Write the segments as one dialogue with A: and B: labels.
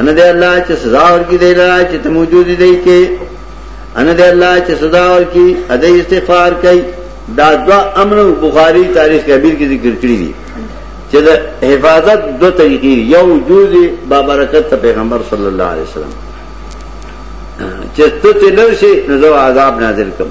A: ان دې الله چې سزا ورکړي دی لرا چې ته موجود دی کې ان دې الله چې سزا ورکړي ا دې استغفار کوي دا دوا امر بخاری تاریخ کبیر کې ذکر کړی دی چې د حفاظت دو طریقې یو وجود با برکت ته پیغمبر صلی الله علیه وسلم چې ته تلل شي نو عذاب نازل کوم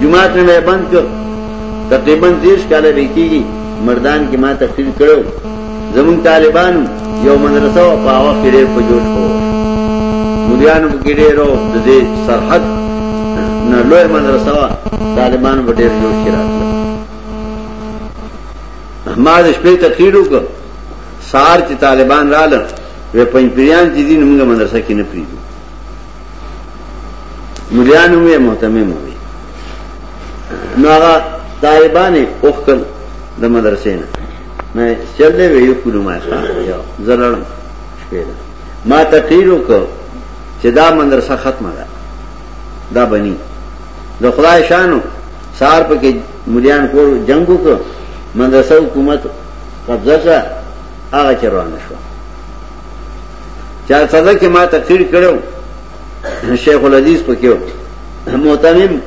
A: جماعت نے میں بند کر تقریباً دیش کالے بیکی گی مردان کی ماں تقریر کرو زمون طالبان یو مدرسہ و پاوا کرے پا جوش ہو مریانو پا کرے رو دے سرحد نا لوئے مدرسہ و طالبان پا دیر جوش کرا ما دش پہ تقریر ہو کر سار چی طالبان را لن وی پنج پریان چی دین منگا مدرسہ کی نپری دو مليان وي مهتمم وي نو هغه طالبانې اوخکل د مدرسې نه مې چل دی ویو کولو ما ښه یو زلړم شپې ده ما تقریر وکړ چې دا مدرسه ختمه ده دا بنی د خدای شانو سار په کې مليان کول جنگ وکړ مدرسه حکومت قبضه کړه هغه چروان شو چا صدا کې ما تقریر کړو شیخ الحدیث پکې محتمم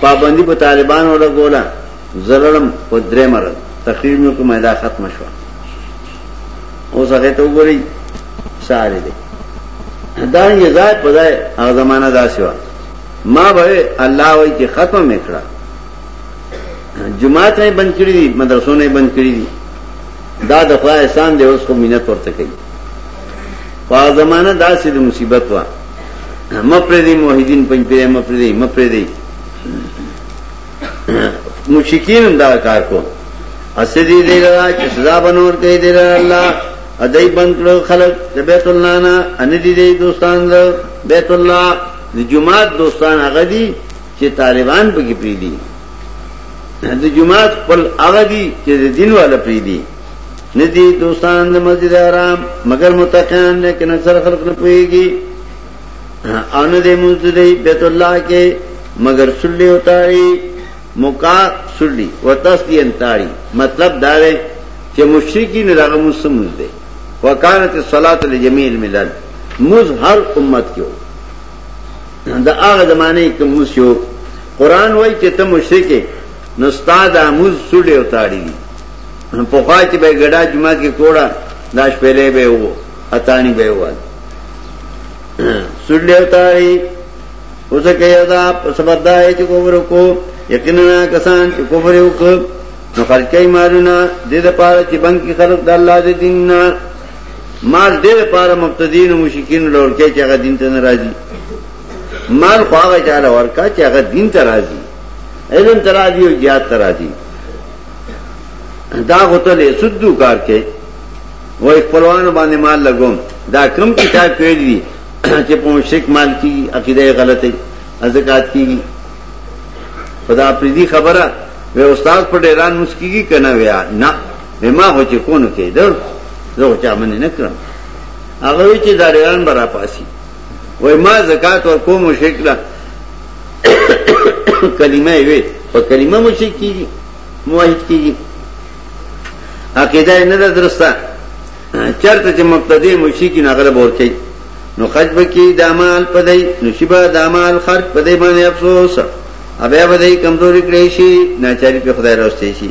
A: پابندی په طالبانو له ګولا زلړم په درې مرز تقریر مې کومه دا ختم شو اوس هغه ته وګورئ ساري دي دا یې ځای په ځای هغه زمانہ دا شو ما به الله وای چې ختم میکړه جمعه ته بند کړی دي مدرسو نه بند کړی دي دا د خدای احسان دی اوس خو مينت ورته کوي په زمانہ داسې د مصیبت وا مپرې دی موحدین پنځپیرې مپرې دی مپرې دی مشکین دا کار کو اسدی دی لرا چې سزا بنور کوي دی لرا الله ادای بند کړو خلق د بیت الله نه ان دی دی دوستان د بیت الله د جمعات دوستان هغه دي چې طالبان پکې پریدي د جماعت خپل هغه دي چې د دین والا پریدي نه دي دوستان د مسجد حرام مگر متقین نه کنه سره خلق نه پويږي او نه د مسجد بیت الله کې مگر سلی وتاړي مکا سلی وتسدین تاړي مطلب دا دی چې مشرکی نه دغه مسلمان دي وکانت الصلاه لجميع الملل مز هر امت کې دا هغه زمانه کې موږ یو قران وای چې ته مشرک نو استاد اموز سړی او تاړي دي په خوا چې به ګډا جمعه کې کوړه داش پهلې به وو اتانی به وو سړی او تاړي اوس کې یادا سبب دا چې کومر کو یقینا کسان چې کومر وکړ نو خلکای مارونه د دې لپاره چې بنګ کې خلک د الله دې دین نه مال دې لپاره مبتدین او مشکین لور کې چې هغه دین ته ناراضي مال خو هغه چاله ورکا چې هغه دین ته راضي علم ته راضي او جهاد ته راضي دا غوته له سدو کار کې وای خپلوان باندې مال لګوم دا کم کتاب پیل دي چې په مشرک مال کی عقیده غلطه زکات کی خدا پریدي خبره وی استاد په ډیران مسکیږي کنه ویا نه وی ما خو چې کونو کې ده زه خو چا منې نه کړم هغه وی چې داریران به راپاسي وای ما زکات ور کوم مشرک لا کلمه وی په کلمه مشرک کیږي موحد کیږي عقیده نه ده درسته چرته چې مبتدی مشرکی نه غلب ور کوي نو خج بکی دامال پدای نو شبا دامال خرج پدای باندې افسوس ابیا بدای کمزوري کړی شي ناچاری په خدای راستي شي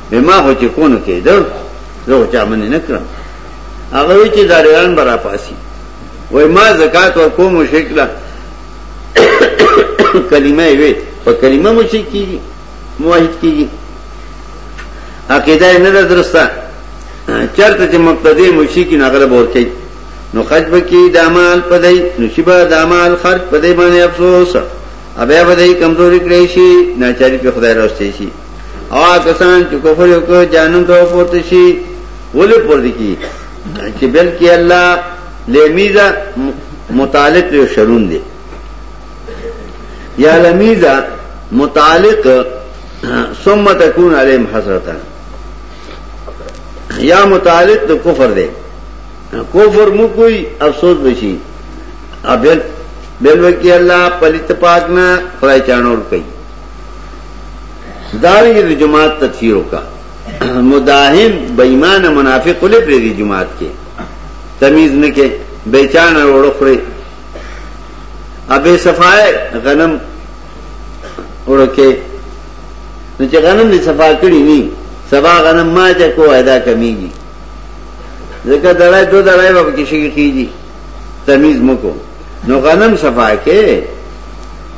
A: به ما خو چې کونه کېدل زه خو چا منې نه کړم هغه وی چې داریان به راپاسي وای ما زکات ورکو مشرک له کلمه وی په کلمه مشرک کیږي موحد کیږي عقیده نه درسته چرته چې مقتدی مشرک نه غلب ورکي نو خرج بکی دامال پدای نو شبا دامال خرج پدای باندې افسوس ابیا بدای کمزوري کړی شي ناچاری په خدای راستي شي او کسان چې کفر وکړ جهنم ته پورته شي ولې پورته کی چې بلکې الله لمیزه متعلق یو شرون دی یا لمیزه متعلق ثم تكون عليهم حسرتا یا متعلق د کفر دی کفر مو کوئی افسوس بشي ابل بلوکی الله پلیت پاک نه خدای چانور کوي دارنګه د جماعت تکفیر وکا مداهن بېمان منافق ولې پرې دی جماعت کې تمیز نه کې بیچان وروړو خوري ابه صفای غنم ورکه نو چې غنم دې صفا کړی ني سبا غنم ما چې کو ادا کمیږي ځکه دړای دو دړای به کې شي کیږي تمیز مکو نو غنم صفا کې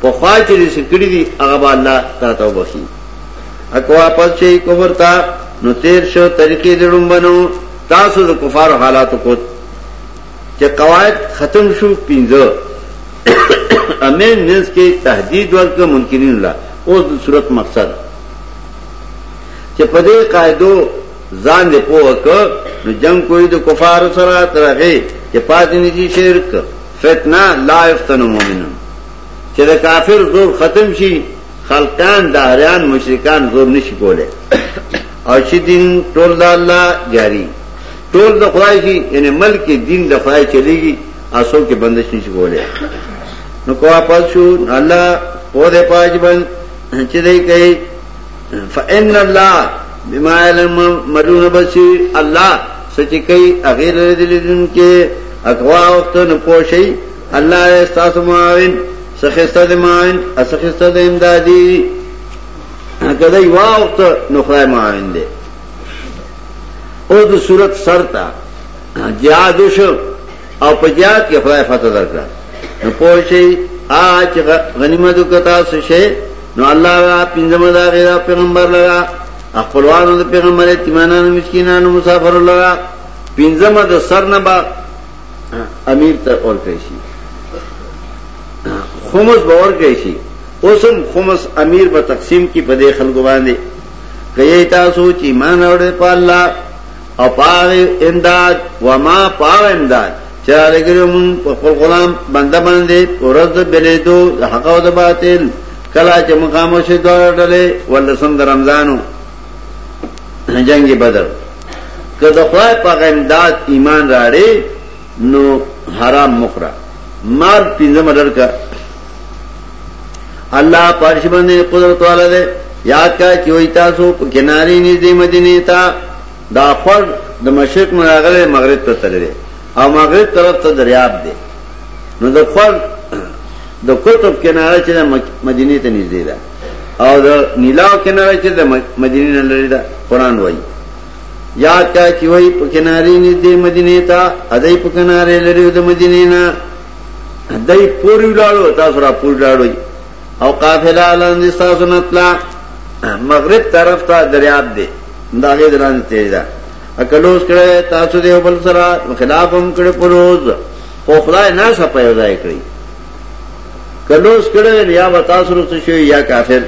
A: پخوا چې دې څه کړي دي هغه به الله تا ته وبخي اکو واپس شي کفر ته نو تیر شو طریقې دې لومبنو تاسو د کفار حالاتو کو چې قواعد ختم شو پینځه امین نس کې تهدید ورکړ منکرین الله اوس د صورت مقصد چې په دې قاعدو ځان دې پوهه کړ نو جنگ کوئی د کفار سره ترغه چې پاتې نشي شرک فتنه لا یفتن المؤمنون چې د کافر زور ختم شي خلقان دهریان مشرکان زور نشي کوله او چې دین ټول د الله جاری ټول د خدای شي یعنی ملک دین د خدای چلیږي اسو کې بندش نشي کوله نو کو واپس شو الله په دې پاج باندې چې دې کوي فان الله بما علم مرون بصیر الله سچ کوي غیر دلیدون کې اقوا وخت نه پوشي الله استاس معاون سخسته د معاون اسخسته د امدادي کله یو وخت نو خدای معاون دی او د صورت سرتا جهاد شو او په جهاد کې خدای فتح درکړه نو پوه شئ هغه چې غنیمت وکتا څه شي نو الله را پینځمه دا غیر پیغمبر لرا خپلوانو د پیغمبر ایتمانانو مسکینانو مسافر لرا پینځمه د سر نه با امیر ته اور کوي شي خمس باور کوي شي اوسم خمس امیر په تقسیم کې په دې خلکو باندې کوي تاسو چې ایمان اورې په الله او پاغی امداد وما پاغ امداد چې را لګرو مون په خپل غلام بنده باندې ورځ د بلیدو د حق او د باطل کله چې مقامو شي دوه ډلې ولسم د رمضانو جنگ بدر که د خدای په امداد ایمان راړي نو حرام مخرا مال پنځه مدر کا الله پارش باندې قدرت والا دی یاد کا چې وای تاسو په کناري نږدې مدینه ته دا خور د مشرق مراغله مغرب ته تللی او مغرب طرف ته دریاب دی نو د خور د قطب کناره چې مدینه ته نږدې ده او د نیلاو کناره چې د مدینه نه لري ده قران وایي یاد کا چې وای په کنارې نږدې مدینه ته ادای په کنارې لري د مدینه نه ادای پوری لاړو تاسو را پوری لاړو او قافله لاندې تاسو نتلا مغرب طرف ته دریاب دی داغه دران تیز ده اکلوس کړه تاسو دیو بل سره خلاف هم کړه پروز او خدای نه سپایو ځای کړی کلوس کړه یا تاسو رسو شو یا کافر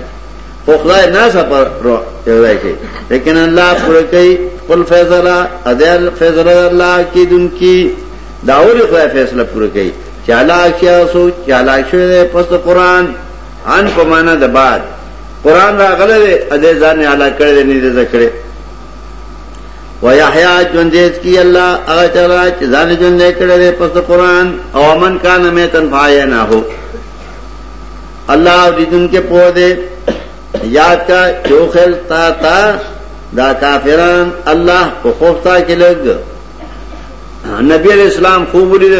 A: خو خدای ناسا پر روح یوځای کوي لیکن الله پوره کوي خپل فیصله ادل فیصله الله کی دن کی داول خدای فیصله پوره کوي چې الله کیا سو چې الله شوی پس قرآن ان په معنا د بعد قرآن راغله دی ادې ځان اعلی کړی دی نه دې کړی ويحيى جوندیت کی الله هغه چلا چې ځان جوندې کړی دی پس قرآن او من کان میتن فاینا هو الله اوریدن کې پوه دی یاد کا جو خل تا تا دا کافران الله په خوف تا کې لګ نبی علیہ السلام خوب لید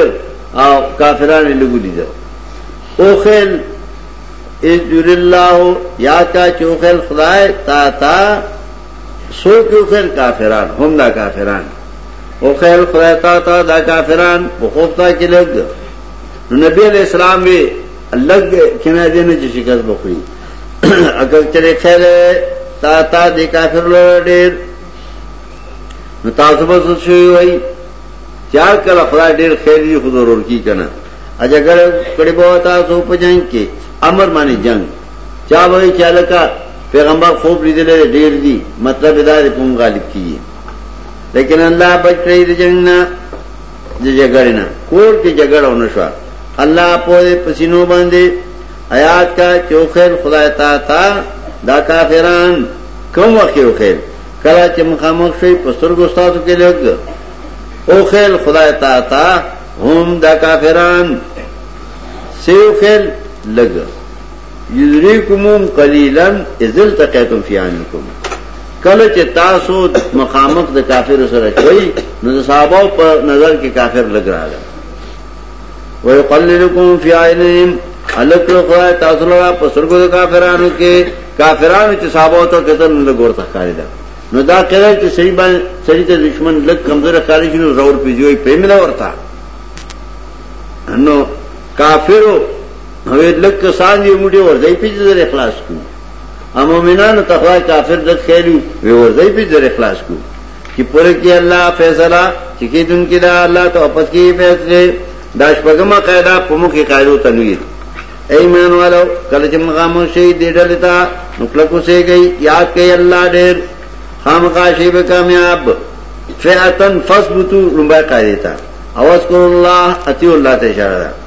A: او کافران لګ لید او خل اس جور الله یاد کا جو خل خدای تا تا سو کیو خل کافران هم دا کافران او خل خدای تا تا دا کافران په خوف تا کې لګ نبی علیہ السلام وی لګ کنا دې نه چې شکست بخوري اگر چرې خیر تا تا دې کافر لور ډېر نو تاسو به څه شوی وای چار کله خدای ډېر خیر دی خو ضرور کی کنه اجګر کړي به تاسو په جنگ کې امر باندې جنگ چا به چالکا پیغمبر خوب لیدل ډېر دی مطلب دا دې کوم غالب کیږي لیکن الله بچ کړی د جنگ نه د جګړې نه کور کې جګړه ونه شو الله په پسینو باندې آیات کا چوخر خدای تا تا دا کافران کوم وخت یو خیر کله چې مخامخ شي په سترګو استادو کې لګ او خیر خدای تا تا هم دا کافران سیو خیر لګ یذریکموم قلیلا اذ التقیتم فی انکم کله چې تاسو مخامخ د کافر سره شوي نو د صحابه په نظر کې کافر لګراله ويقللکم فی عینهم الک خو تاسو له پسرګو د کافرانو کې کافرانو چې صحابه ته قتل نه ګورته کاری ده نو دا کله چې صحیح باندې صحیح ته دشمن لګ کمزور کاری شنو زور پیجوي پیملا ورتا نو کافرو او لک کسان یې موټي ورځي په ځل اخلاص کو ا مؤمنانو تخوا کافر د خېلو وی ورځي په ځل اخلاص کو چې پر کې الله فیصله چې کیدون کې دا الله ته واپس کې فیصله دا شپږمه قاعده په مخې قاعده تنویر ایمان والو کله چې مغامو شي دې ډلې ته نو کله کو سي گئی یاد کوي الله ډېر خامخا شي به کامیاب فئتن فثبتوا لمبا قاعده تا اواز کو الله اتی الله ته اشاره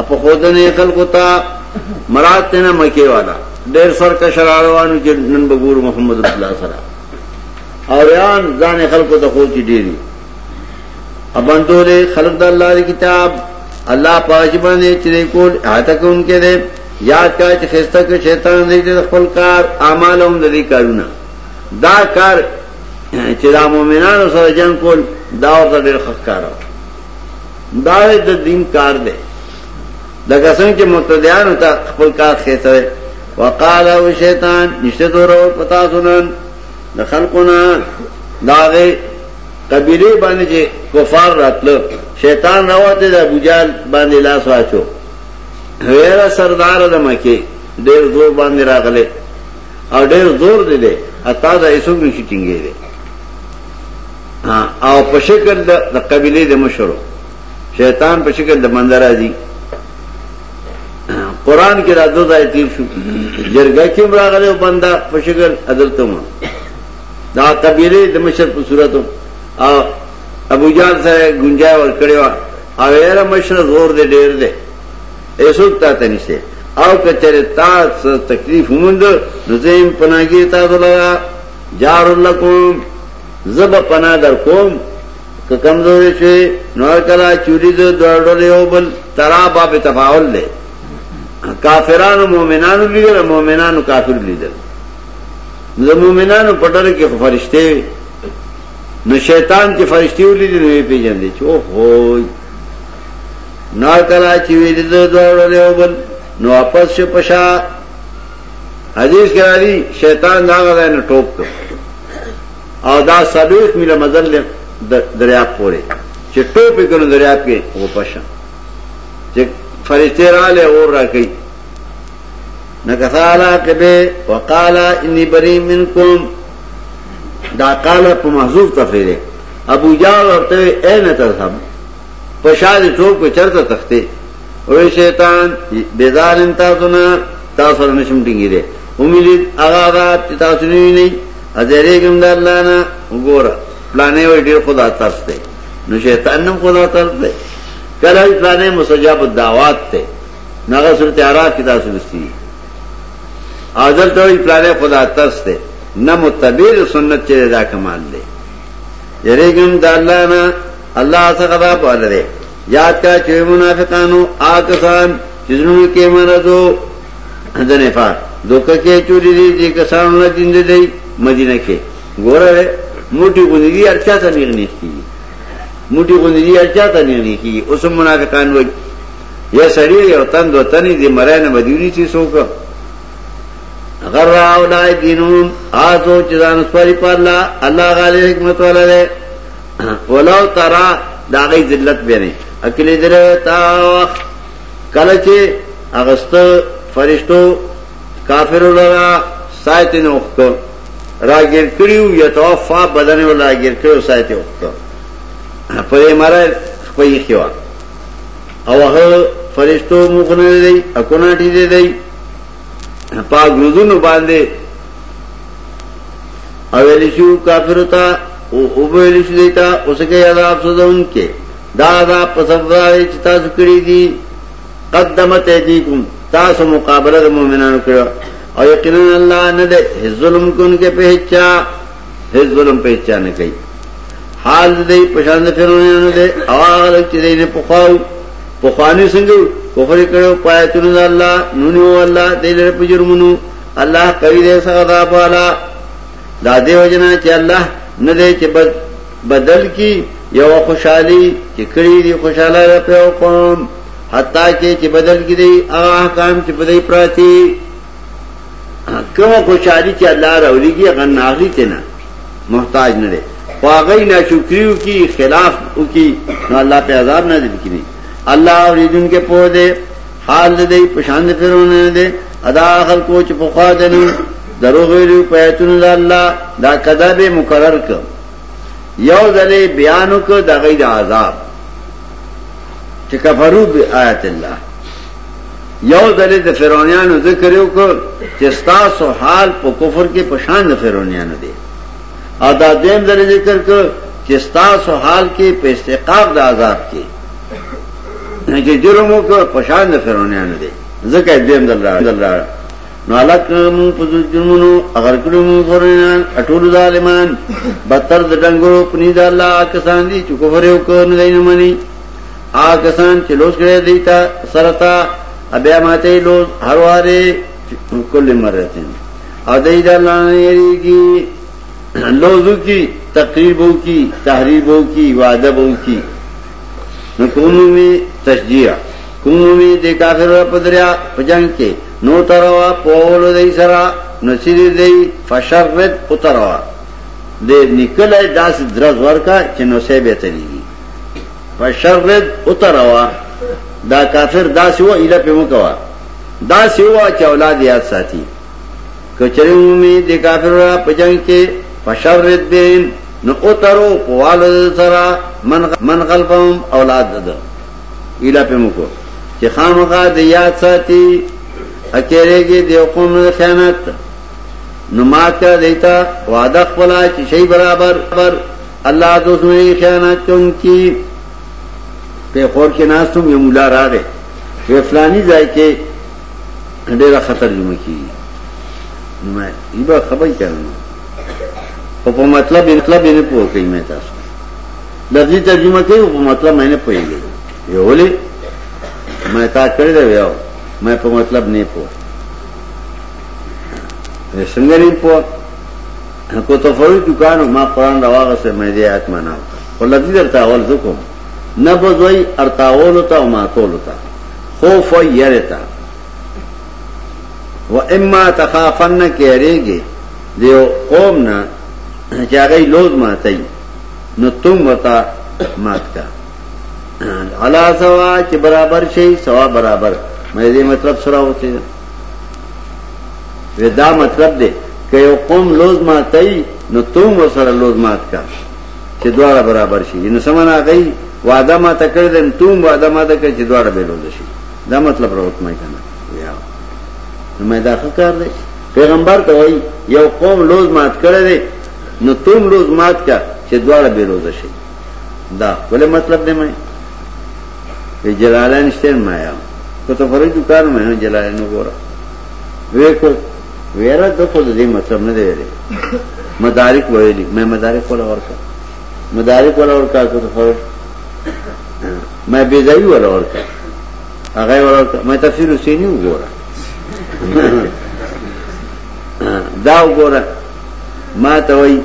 A: اپ خودنه خلکو ته مراد تنه مکه والا ډېر سر کا شراروانو چې نن بګور محمد رسول الله سره او یان ځان خلکو ته خو کې ډېری ابندو له خلق د الله دی کتاب الله پاج باندې چې کول اته کوم کې دې یاد کا چې خسته کې شیطان دې خپل کار اعمالهم دې کارونه دا کار چې دا مؤمنانو سره جنگ کول دا ورته ډېر خکارو دا د دین کار دی لکه څنګه چې متدیان ته خپل کار خېته وقال او شیطان نشته دورو پتا سنن د خلقنا داغه قبیله باندې چې کفار راتلو شیطان راوته د ابو جال باندې لاس واچو غیر سردار د مکه ډېر زور باندې راغله او ډېر زور دی دی اته دا ایسو نشي ټینګې دی او په شکل د د قبيله د مشرو شیطان په شکل د بندر راځي قران کې را دوه ځای تیر شو جرګه کې راغله او بندا په شکل حضرت عمر دا قبيله د مشر په صورت او ابو جان سره گنجای ور کړی و او یې مشر زور دې ډیر دې ایسو تا ته نشته او کچره تا تکلیف موند نو زم پناګی تا دلګه جار لکم زه به پناه در کوم که کمزورې شوې نو هر کله چې ولیده دواړه ډلې یو بل ترا باب تفاعل دی کافرانو مؤمنانو لیدل مؤمنانو کافر لیدل د مؤمنانو په ډله کې خو فرشته وي نو شیطان چې فرشتي ولیدل نو یې پیژندې چې او هو نار کلا چې ویل د دوړو له بل نو واپس شو پشا حدیث کې راځي شیطان دا غواړي نه ټوپ کړ او دا سلوخ میله مزل له دریاب پورې چې ټوپې کړو دریاب کې و پښه چې فرشته رااله اور راکې نه کثالا کبه وقالا انی بری منکم دا قال په محذوف تفریده ابو جاو ورته اے نه تذهب پښاله ټوپ چرته تخته اوی شیطان بیزارن تاسو نه تاسو نه شم ټینګی دی امیلید هغه ذات چې تاسو نه ویني ازری کوم د الله نه وګوره پلانې وی ډیر خدا ترس دی نو شیطان نم خدا ترس دی کله پلانې مستجاب الدعوات ته نغه سورت اعراف کې تاسو لستی اذر ته پلانې خدا ترس دی نه متبیر سنت چې دا کمال دی یریګم د الله نه الله څخه دا په اړه دی یاد کا چې منافقانو آکسان چې زړونو کې مرزو د نفاق دوکه کې چوری دي چې کسانو نه دین دی مدینه کې ګوره موټي غونډي ارچا ته نه نشتی موټي غونډي ارچا ته نه نشتی اوس منافقان وایي یا سړی یو تن دو تنې دې مرای نه بدیونی چې څوک غر او دای دینون آزو چې ځان سپاری پرلا الله غالي حکمت ولله ولو ترا دا غي ذلت به نه اکلی دره تا وخت کله چې اغست فرشتو کافر لرا سایت نه وخت راګر کړیو یتوفا بدن ولا راګر کړیو سایت وخت په مره خپې خوا او هغه فرشتو مخنه دی اکونه ټی دی پاک روزونو باندې او ویل شو کافر ته او او ویل شو دیتا اوس کې عذاب سوزون کې دا دا په سبب چې تاسو کړی دي قدمت ایدیکم تاسو مقابله د مؤمنانو کړو او یقینا الله نه ده ظلم کوونکې په هیڅ هیڅ ظلم په چا نه کوي حال دې په شان د فرعونانو دې هغه چې دې نه پخاو پخوانی څنګه کفر کړو پاتونو الله نونو الله دې لپاره پجرمونو الله کوي دې څنګه دا بالا دا دې وجنه چې الله نه دې چې بدل کی یو خوشحالی چې کړی دې خوشاله په قوم حتی کې چې بدل کی دې هغه احکام چې په دې پراتی کومه خوشحالي چې الله راولېږي هغه نه اخلي ته نه محتاج نه دی خو هغه یې ناشکري وکړي خلاف وکړي نو الله په عذاب نازل کړي الله اورېدونکی پوه دی حال د دې په شان د فرعون نه دی ادا خلکو چې په خوا دي دروغ ویلو په ایتونو د الله دا کذب مقرر ک یو ځلې بیان وکړ د غي د عذاب چې کفرو به آیت الله یو ځلې د فرعونانو ذکر یو کو چې تاسو حال په کفر کې پشان د فرعونانو دی او دا دیم ځلې ذکر کو چې تاسو حال کې په استقاق د عذاب کې نه چې جرمو کو پشان د فرعونانو دی ځکه دیم دل راځي نو الک مو په جرمونو اگر کړو مو فرعونان اټول ظالمان بدتر د ډنګرو پنی د الله کسان دي چې کفر یو کو نه دی مني هغه کسان چې لوز کړی دی تا سره تا بیا ماته لوز هر واره کل مرتين او دای دا لانیری کی لوزو کی تقریبو کی تحریبو کی وعده بو کی نو کومو می تشجیع کومو می د کافر په دریا په جنگ کې نو تروا پول دی سرا نصیر دی فشرت اتروا د نکله داس درز ورکا چې نو سه به تللی په شر رد اتروا دا کافر دا سیو ایله په مکوا دا سیو چې اولاد یاد ساتي کچره مومي د کافر را پجنګ کې په شر رد بهم نو اترو په والو سره من من غلبهم اولاد ده ایله په مکو چې خامغه د یاد ساتي اکیرېږي د قوم خیانت نو ماته دیتا وعده خپل چې شی برابر پر الله دوست وی خیانت کوم کی په خور کې ناس تم یو مولا را ده وی فلانی ځای کې ډېر خطر جمع کی نو ما ایبا خبرې کړم او په مطلب مطلب نه پوه کوي مې تاسو لفظي ترجمه کوي او په مطلب مې نه پوهیږي یو ولې مې تا کړی دی یو مې په مطلب نه پوه څنګه نه پوه په تفوی دکانو ما قران راوغسه مې دې آیت معنا خو لذي درته اول زکم نه بزوي ارتاول ته او ماتول ته خوف يرتا و اما تخافن کېریږي دیو قوم نه چې هغه لوز ماتي نو تم وتا مات کا علا سوا چې برابر شي سوا برابر مې دې مطلب سره وته دا مطلب دی که یو قوم لوز ماتای نو تم ورسره لوز مات کا چې دواړه برابر شي نو سمنا غي وعده ما تکړه دم تم وعده ما تکړه چې دواړه به لوز شي دا مطلب راوت مې کنه یا نو مې دا ښه کار دی پیغمبر ته وای یو قوم لوز مات کړی نو تم لوز مات کا چې دواړه به لوز شي دا ولې مطلب دی مې په جلالین شته ما یا کو ته فرې دکان مې نه جلالین وګوره وې کو ویرا د په دې مطلب نه دی ویلي مدارک ویلي مې مدارک ولا ورکا مدارک ولا ورکا کو ته فرې مې بي ځای ولا ورکا هغه ولا ورکا مې تفسیر حسینی وګوره دا وګوره ما ته وایي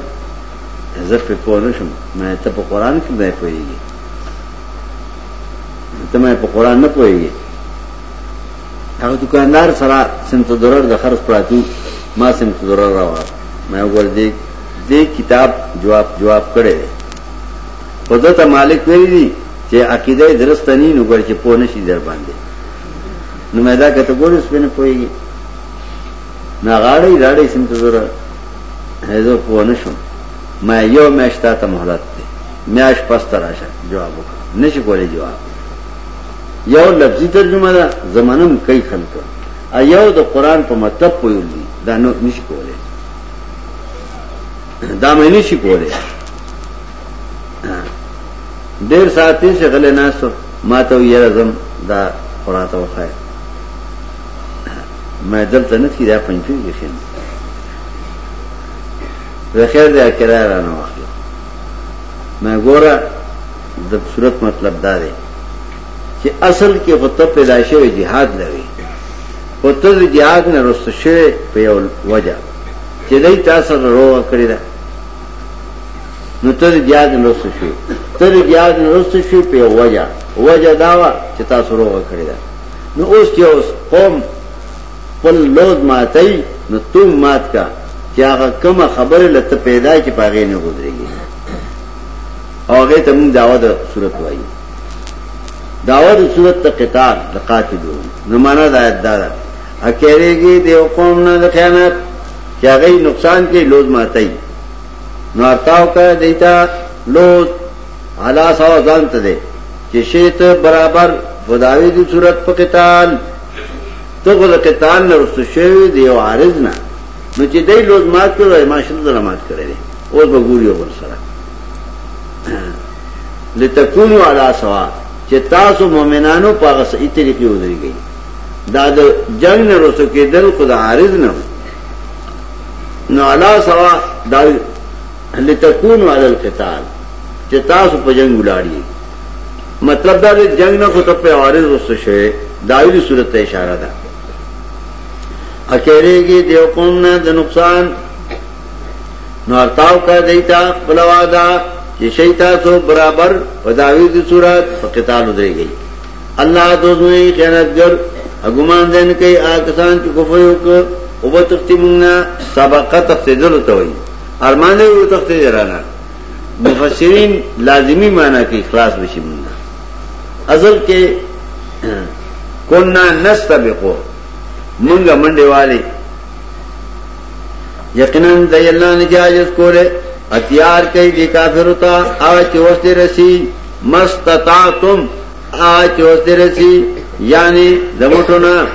A: زه په پوه نه شم ما ته په قران کې نه پوهیږي ته ما په قران نه پوهیږي هغه دکاندار سره سمت درر د خرج پراتو ما سمت درر راو ما وګور دې دې کتاب جواب جواب کړي خدای ته مالک ویلي دي چې عقیده درست نه نو ګر چې پوه نشي در باندې نو مې دا کته ګورس په نه پوهیږي نه غاړې راړې سمت درر زه پوه نه شوم ما یو میاشت تا ته مهلت دی میاش پس ته راشه جواب وکړه نشي کولی جواب یو لفظي ترجمه ده زمنم کوي خلک ایو د قران په مطلب پویل دي دا نو نشي کولی دا مې نشي کولی ډیر ساعتې شغله ناسو ما ته یې راځم دا قران ته وخایې ما دلته نه کی دا پنځیر کې خیم زه خیر دی کرا را نه واخلم ما ګوره د صورت مطلب دا دی چې اصل کې خو ته پیدا شوی jihad لري خو ته د jihad نه رست شوی په یو وجه چې دای تاسو روغ کړی دا نو ته د jihad نه رست شوی ته د jihad نه رست شوی په یو وجه وجه دا و چې تاسو روغ کړی دا نو اوس چې اوس قوم خپل لوز ماتای نو تم مات کا چې هغه کومه خبره لته پیدا کې پاغې نه ودرېږي او هغه ته موږ داوا د صورت وایي داوا د صورت ته قطار د قاتلو نو معنا د آیت دار اکیریږي د قوم نه د خیانت چې هغه نقصان کې لوز ماتای نو ارتاو کا دیتا لوز علا سوا ځان ته دی چې شی ته برابر فداوی دی صورت په قتال ته خو د قتال نه رسو شوی دی او عارض نه نو چې دای لوز مات کړو ما شل زره مات کړی دی اوس به ګوري ور سره لتكونوا علا سوا چې تاسو مؤمنانو په هغه صحیح طریقې ودرېږئ دا د جنگ نه رسو کېدل خو د عارض نه نو علا سوا دا لتکونو علی القتال چې تاسو په جنگ ولاړ یې مطلب دا دی جنگ نه خو ته په عارض وسو شوی دایلی صورت ته اشاره ده اکیریږي دیو قوم نه د نقصان نو ارتاو کا دیتا پلوادا چې شیتا سو برابر وداوی د صورت په قتال ودرې گئی الله دوزوی خیانتګر اګومان دین کوي آکسان چې کفر وکړ او وتختمنا سبقت تفسیدل توي ارمان دی یو تخته درانه مفسرین لازمی معنی کې اخلاص بشي مونږ اصل کې کنا نستبقو مونږ منډه والے یقینا د الله نه جایز کوله اتیار کوي د کافر ته او چې وخت رسی مستطاعتم هغه چې اوس دې رسی یعنی د موټو نه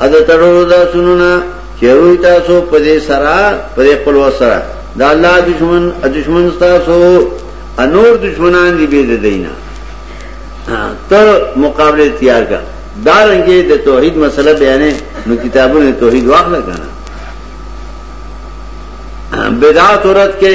A: ا د تړلو دا سونو نه چې روی تاسو په دې سره په دې خپل وسره دا الله دشمن دشمن تاسو انور دشمنان دی بيد دینا ته مقابله تیار کا دا رنګه د توحید مسله بیانې نو کتابونه توحید واخله کنه بدعت عورت کې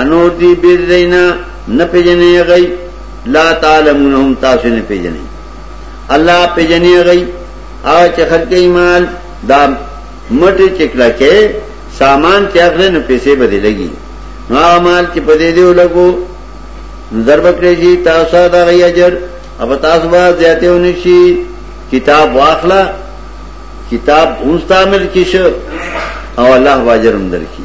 A: انور دی بیر دینا نه پیجنې غي لا تعلمونهم تاسو نه پیجنې الله پیجنې غي او چې خلک ایمان دا مټه چکلا کې سامان چې اخلي نو پیسې به دی لګي نو مال چې په دې دی ولګو ضرب کړی شي تاسو دا غي اجر اب تاسو به زیاته ونی شي کتاب واخلا کتاب اوستامل کیشه او الله واجرم درکې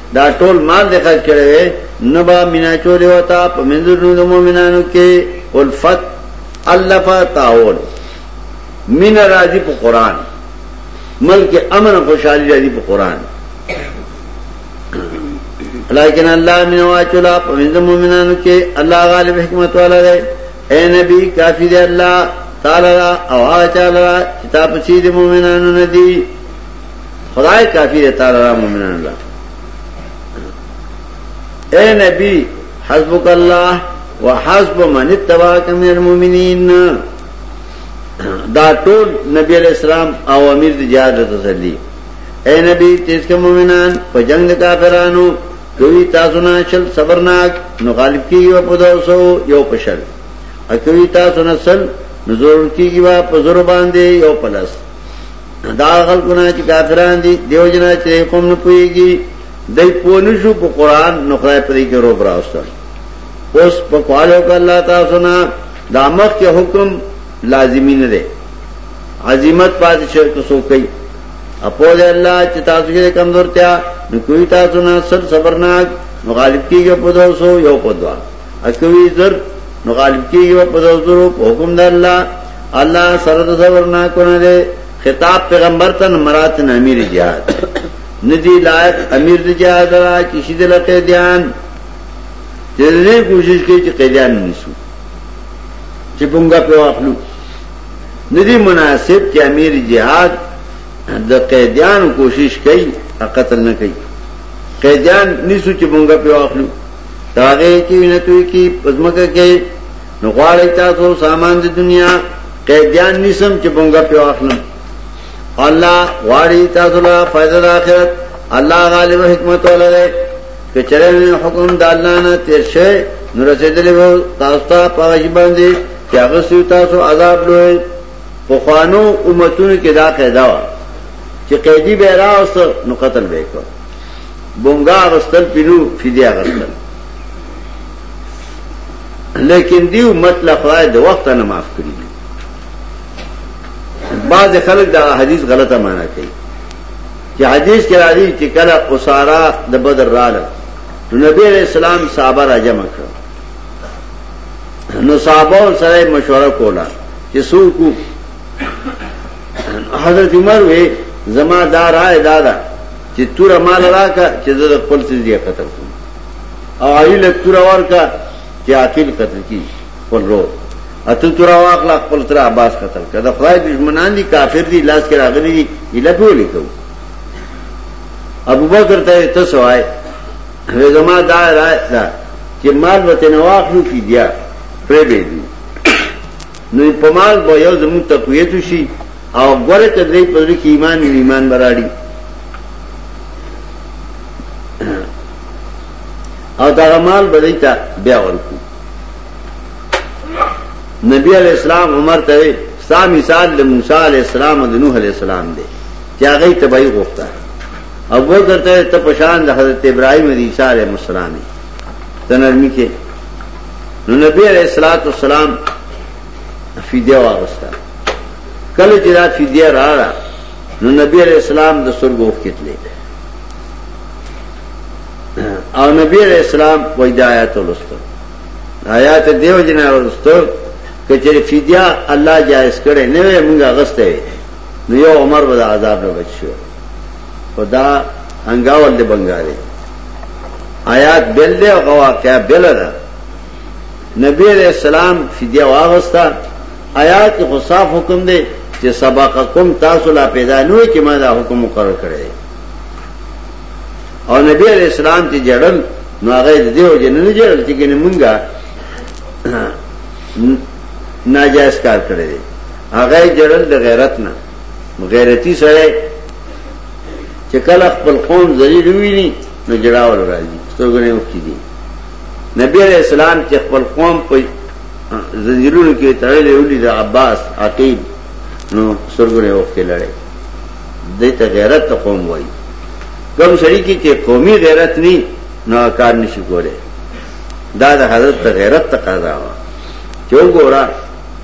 A: دا ټول مال دې خرج کړی وي نه با مینا چولې وتا په منځونو د مؤمنانو کې الفت الف تعاون مین راضی په قران ملک امن خوشحالي راضی په قران لیکن الله من واچلا په منځ مؤمنانو کې الله غالب حکمت والا دی اے نبی کافی دی الله تعالی او اچالا کتاب سید مؤمنانو ندی خدای کافی دی تعالی را مومنان الله اے نبی حسبک الله وحسب من اتبعك من المؤمنین دا ټول نبی علیہ السلام او امیر دی جهاد تسلی اے نبی تیز کے مومنان په جنگ د کافرانو کوي تاسو نه شل صبرناک نو غالب کیږي په دوسو یو پشل اکوي تاسو نه سل نزور کیږي په زور باندې یو پلس دا خلقونه چې کافران دي دیو جنا چې قوم نه پويږي دای په نشو په قران نو خدای پرې کې روب راوستل اوس په قالو ک الله تاسو نه دا مخ کې حکم لازمی نه دی عظمت پاتې شو ته سو کوي اپو دې الله چې تاسو کې کمزورتیا نو کوي تاسو نه سر صبرناک مغالب کیږي په دوسو یو په دوه اکوی زر نو غالب کیږي په دو زرو په حکم د الله الله سره د زور نه کونه دی خطاب پیغمبر ته مراد نه امیر جهاد ندی لایق امیر د جهاد را کی شید لته دیان چې دې کوشش کوي چې قیدان نشو چې پونګه په واخلو ندی مناسب چې امیر جهاد د قیدان کوشش کوي قتل نه کوي قیدان نشو چې پونګه په واخلو دا هغه چې وینه توی کی پزمکه کې نو غواړی تاسو سامان د دنیا قیدیان نیسم چې بونګه په اخلم الله غواړی تاسو له فائدہ د آخرت الله غالب حکمت ولري که چرې حکم د الله نه تیر شي نو رسیدلې وو تاسو ته پاج باندې چې هغه سو تاسو عذاب لوي په خوانو امتونو کې دا قاعده و چې قیدی به راوس نو قتل وکړي بونګا غستل پیلو فدیه غستل لیکن دی امت له خدای د وخت نه معاف کړی بعض خلک دا حدیث غلطه معنا کوي چې حدیث کې راځي چې کله اسارا د بدر رااله نو نبی علیہ السلام صحابه را جمع کړ نو صحابه سره مشوره کوله چې څوک حضرت عمر وی زما دا رائے دا دا چې تور مال راکا چې زه خپل سړي قتل کوم او علی له تور ورکا چې عاقل قتل کی خپل رو اته تور واخلا خپل تر عباس قتل کړه دا خدای دشمنان دي کافر دي لاس کې راغلي دي اله په لیکو ابو بکر ته ته سوای زما دا رائے دا چې مال وته نواخلو کی دیا پرې به دي نو په مال به یو زموږ تقویت شي او ګوره چې دوی په ځل کې ایمان او ایمان براړي او دا مال به دوی ته بیا ورکو نبی علیہ السلام عمر ته ستا مثال د موسی علیہ السلام او د نوح علیہ السلام دی چې هغه تبعی غوښته او وو درته ته پشان د حضرت ابراهیم علیه السلام تنرمی کې نو نبی علیہ الصلوۃ والسلام فدیه واغستا کله چې دا فدیه راړه نو نبی علیہ السلام د سرګو کتلې او نبی علیہ السلام وای د آیات ولستو آیات دیو جنا ولستو کچری فدیه الله جائز کړي نه موږ غسته نو یو عمر به عذاب نه بچو خدا هنګاول دی بنگالی آیات بل دی او واقعا بل ده نبی علیہ السلام فدیه واغستا آیات خو صاف حکم دی چې سبقکم تاسو لا پیدا نه وي چې ما دا حکم مقرر کړی او نبی علیہ السلام چې جړل نو هغه دې او جن نه جړل چې ګنې مونږه ناجائز کار کړی هغه جړل د غیرت نه غیرتی سره چې کله خپل قوم ذلیل ویني نو جړاول راځي ستوګنه وکړي دي نبی علیہ السلام چې خپل قوم په زنجیرونو کې تړلې ولې د عباس عقیب نو ستوګنه وکړي لړې دې ته غیرت قوم وایي کوم سړی کې چې قومي غیرت نه نو کار نشي کوله دا د حضرت غیرت تقاضا و چې وګوره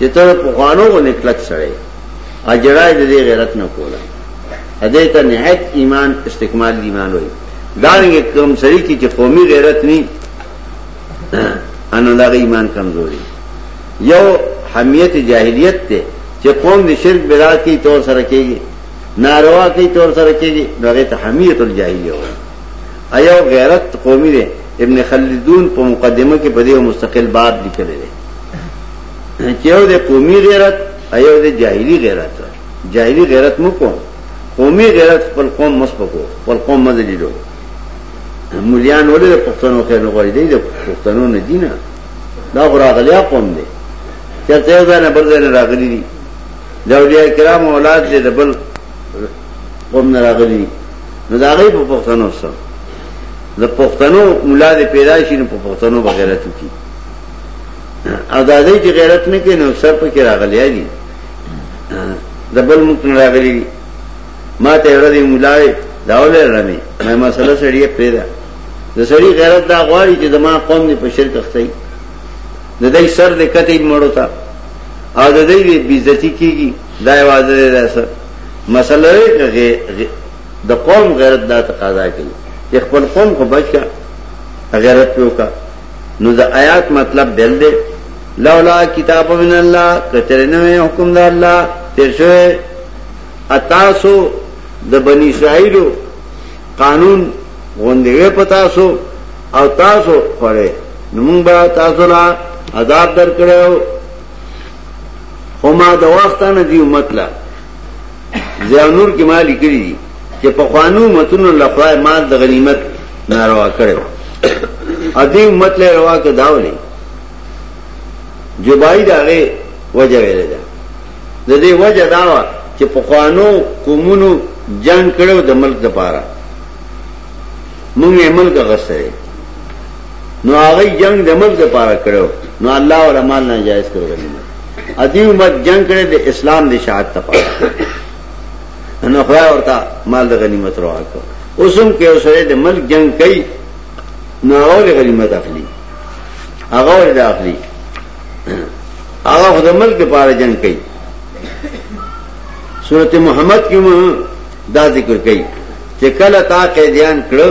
A: چې ته په خوانو باندې کلک سره اجرای دې غیرت نه کوله اده ته نهایت ایمان استکمال ایمان وای دا رنګ کم سړی کی چې قومي غیرت ني ان دا ایمان کمزوري یو حمیت جاهلیت ته چې قوم د شرک بدعت کی تور سره کېږي ناروا کی تور سره کېږي نو هغه ته حمیت الجاهلیه وای ایو غیرت قومي دی ابن خلدون په مقدمه کې په دې مستقل باب لیکلی دی چې یو د قومي غیرت ایو د جاهلی غیرت جاهلی غیرت مو کوم قومي غیرت خپل قوم مسپکو خپل قوم مزلیلو مليان ولې پښتنو کې نه غوړي دي د پښتنو نه دي نه دا غراغلیا قوم دي چرته یو ځای نه بل ځای نه راغلي دي د اولیاء کرام اولاد دې د بل قوم نه راغلي نو دا غي په پښتنو سره د پښتنو مولا دې پیدا شي نو په پښتنو بغیرت کی او دا دی چې غیرت نه کوي نو سر په کې راغلی دی د بل ملک نه راغلی دی ما ته ورته مولای دا ولې رمي مې مسله سړی پیدا د سړی غیرت دا غواړي چې زما قوم دې په شرک اخته د دې سر دې کته مړو تا او د دې بیزتی کیږي دا आवाज لري راځه مسله د قوم غیرت دا تقاضا کوي چې خپل قوم کو بچا غیرت پیو کا نو د آیات مطلب بل دی لولا کتاب من الله کچره نه حکم د الله تیر شوی اتاسو د بنی اسرائیل قانون غوندې پتاسو او تاسو خوړې نو موږ به تاسو لا عذاب درکړو خو ما د وخت نه دی مطلب ضیاء نور کې ما لیکلي دي چې په خوانو متونو لخوا مال د غنیمت ناروا کړو ا دې امت له روا کې داولې جبای داغه وجه ویل ده د دې وجه دا و چې په خوانو قومونو جنگ کړو د ملک لپاره مونږه ملک غسره نو هغه جنگ د ملک لپاره کړو نو الله ولا مال نه جائز کړو غنیمت ادي امت جنگ کړي د اسلام د شهادت لپاره نو خو ورته مال د غنیمت راکړو اوسم کې اوسره د ملک جنگ کوي نو هغه غنیمت اخلي هغه ورته اخلي هغه خدای ملک لپاره جنگ کوي سورت محمد کې مو دا ذکر کوي چې کله تا قیدیان کړو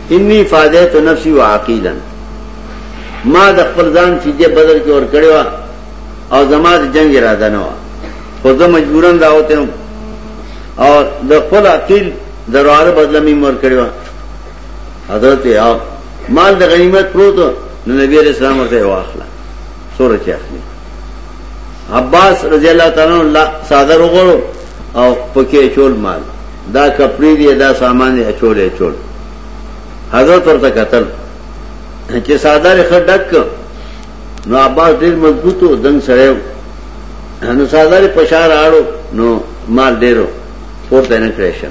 A: انی فادیت نفسی و عقیلا ما د خپل ځان فدیه بدل کې ور کړو او زما د جنگ اراده نه و خو زه مجبورن دا وته او د خپل عقیل دروازه بدل می مر کړو حضرت یاب مال د غنیمت پروت نو نبی علیہ السلام ورته واخلا سورته اخلي عباس رضی الله تعالی عنہ صادر وګورو او پکې اچول مال دا کپړې دي دا سامان یې اچول اچول حضرت ورته قتل چې ساده لري خټ ډک نو عباس ډیر مضبوط او دنګ سره نو ساده لري پشار اړو نو مال ډیرو پورته نه کړی شه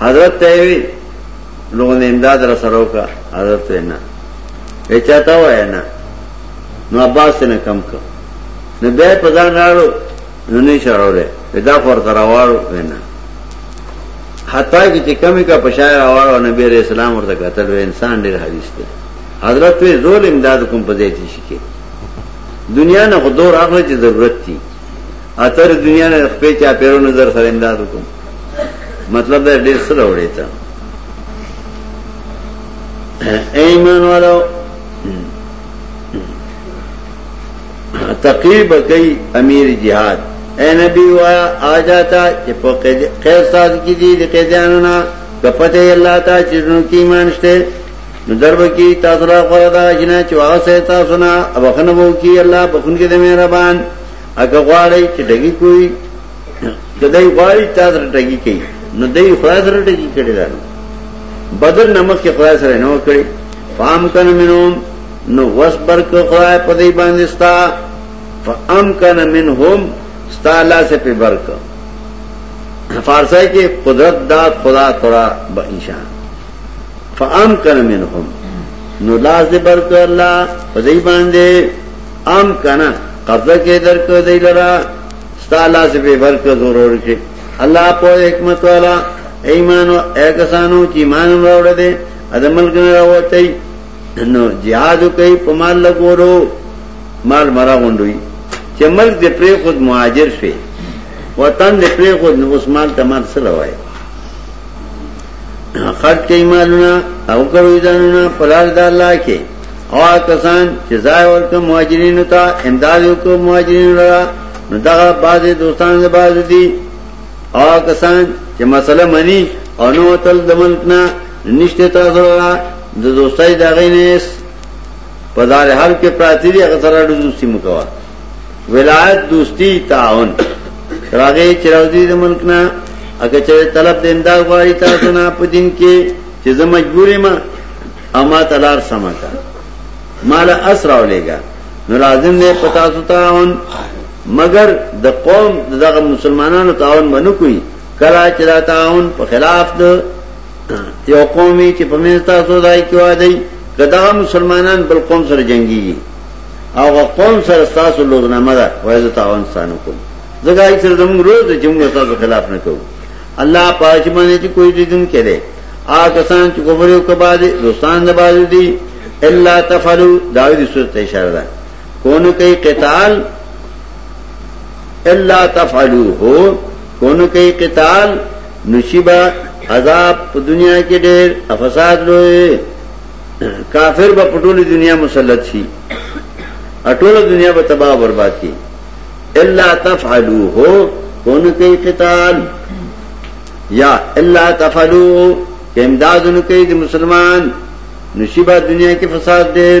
A: حضرت ته وی لوګو نه امداد را سره وکا حضرت نه اچا تا وای نه نو عباس نه کم کړ نو بیا په ځان راړو نو نه شړولې دا خور تر واړو وینا حتی چې چې کمی کا پشای راوړو نبی عليه السلام ورته قتل و انسان ډېر حریص دی حضرت په زول امداد کوم په دې شي کې دنیا نه خو دور اخلي چې ضرورت دي اتر دنیا نه خپل چا پیرو نظر سره امداد کوم مطلب دا ډېر سره وړي ته ایمان والو تقریر بکی امیر جهاد اے نبی وایا آجا تا چې په خیر ساز کی دی دی قیدیانو نا کپته اللہ تا چې جنو کی ایمان شته نو درب کی تاسو را غره دا جنا چې واغ سه تاسو نا بخنه وو کی الله بخون کې د مهربان اګه غواړی چې ډګی کوي کدی غواړی تاسو ډګی کوي نو دای خدای سره ډګی کړی دا بدر نمک کې خدای سره نو کړی فام کنه منوم نو وس برک خدای په دې باندې ستا فامکن منهم ستا لا سے په برک فارسی کې قدرت دا خدا ترا به انشان فامکن منهم نو لاس دې برک الله په دې باندې ام کنا قبضه کې درک دی لرا ستا لاس په برک ضرور شي الله په حکمت والا ایمان او احسانو چې ایمان وروړي دې ادمل کنه راوته نو جهاد کوي په مال لګورو مال مرا غونډوي چې ملک دې پرې خود مهاجر شي وطن دې پرې خود نو اوس مال تمام سره وای خرج کوي مالونه او کوي ځانونه په لار د الله کې او کسان چې ځای ورته مهاجرینو ته امداد وکړو مهاجرینو لرا نو دا بعضې دوستان د بعضې دي او کسان چې مسله مني او نو تل د ملک نه نشته تاسو را د دوستای دا غینې په دار حال کې پراتی دی هغه سره د دوستي مکوا ولایت دوستي تعاون راغې چروزی د ملک نه اګه چې طلب د امداد غواړي تاسو نه په دین کې چې زه مجبورې ما اما تلار سمتا مال اسرا ولېګا نو لازم نه پتا سو تعاون مگر د قوم دغه مسلمانانو تعاون باندې کوي کلا چې دا تعاون په خلاف د یو قومي چې په منځ تاسو دای کې وادي کدا مسلمانان بل قوم سره جنگيږي او قوم سره تاسو لوګنامه ده وای زه تاوان ستانه کوم زګای سره زموږ روز چې موږ تاسو خلاف نه کوو الله پاک باندې چې کوئی دې دن کړي آ کسان چې کوبر یو کبا دي دوستان د باز دي الا تفعلوا دا دې صورت اشاره ده کونه کوي قتال الا تفعلوا هو کونه کوي قتال نشی با عذاب په دنیا کې ډېر افساد لوی کافر به په ټوله دنیا مسلط شي اټوله دنیا به تباہ او برباد شي الا تفعلوه کون کوي قتال یا الا تفعلوا امدادونه کوي د مسلمان نشي با دنیا کې فساد ډېر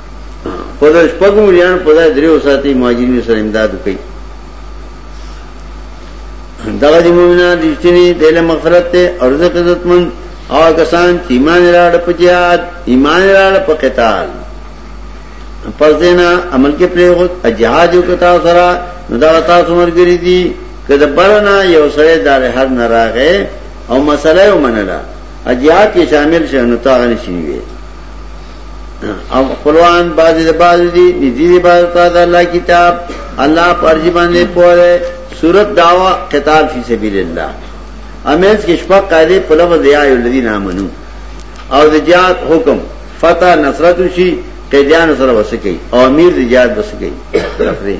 A: په د شپږ مليان په ځای دریو ساتي مهاجرینو سره امداد وکړي دغه د مومنان رښتینی د علم مغفرت ته ارزښت عزتمن او کسان چې ایمان راړ په jihad ایمان راړ په قتال پس دینا عمل کې پرې غوت جهاد یو کتا سره نو دا تاسو مرګري دي کله برنا یو سره دار هر نه راغې او مسله یې ومنله اجیات کې شامل شې نو تاغ نشي وي او خپلوان بعضی د بعضی دي نږدې دي بعضی ته د الله کتاب الله پرځي باندې پوره صورت داوا قتال فی سبیل الله امیز کې شپه قاعده په لفظ یا الذین امنو او د جهاد حکم فتح نصرت شي قیدیان سره وسکي او امیر د جهاد وسکي تفریح